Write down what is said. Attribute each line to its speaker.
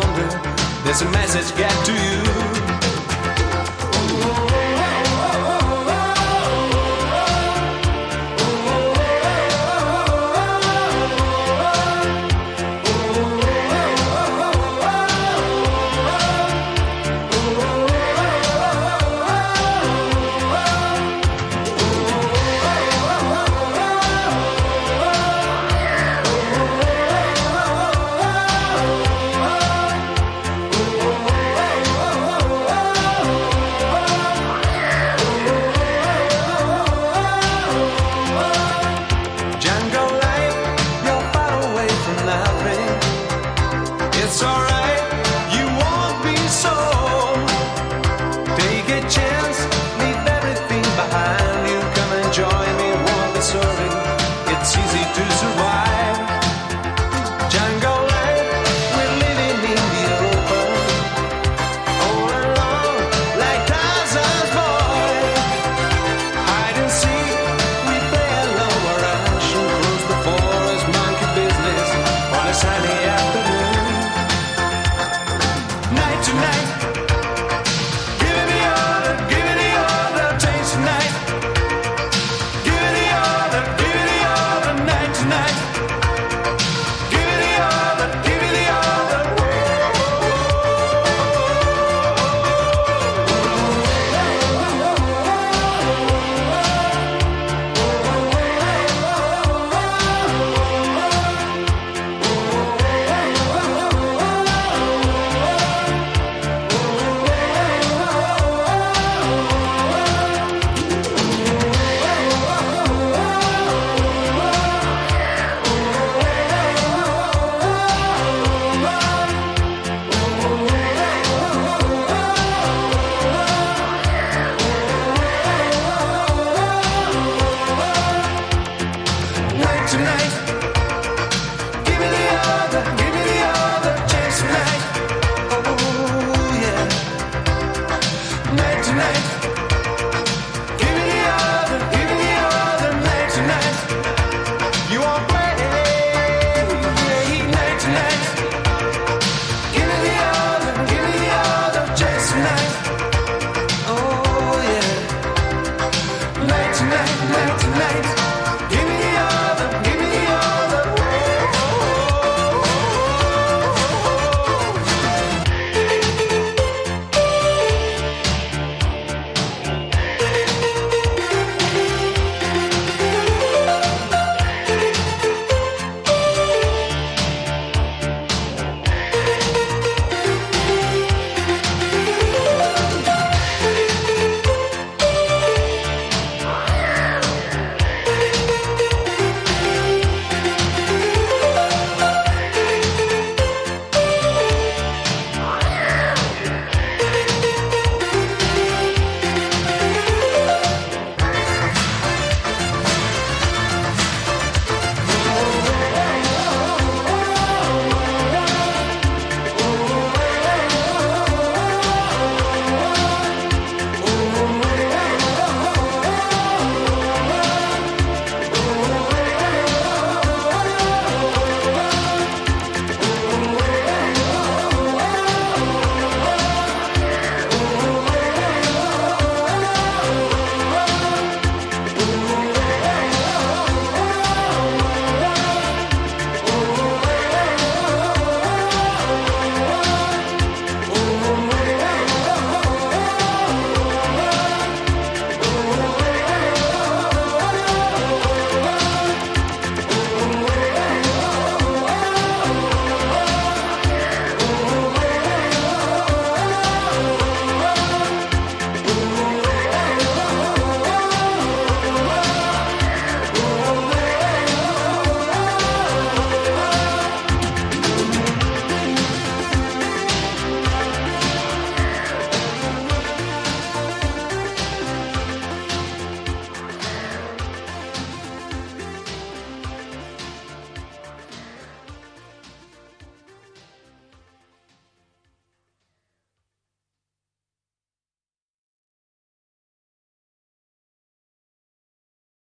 Speaker 1: longer. There's a message got to you. Tonight.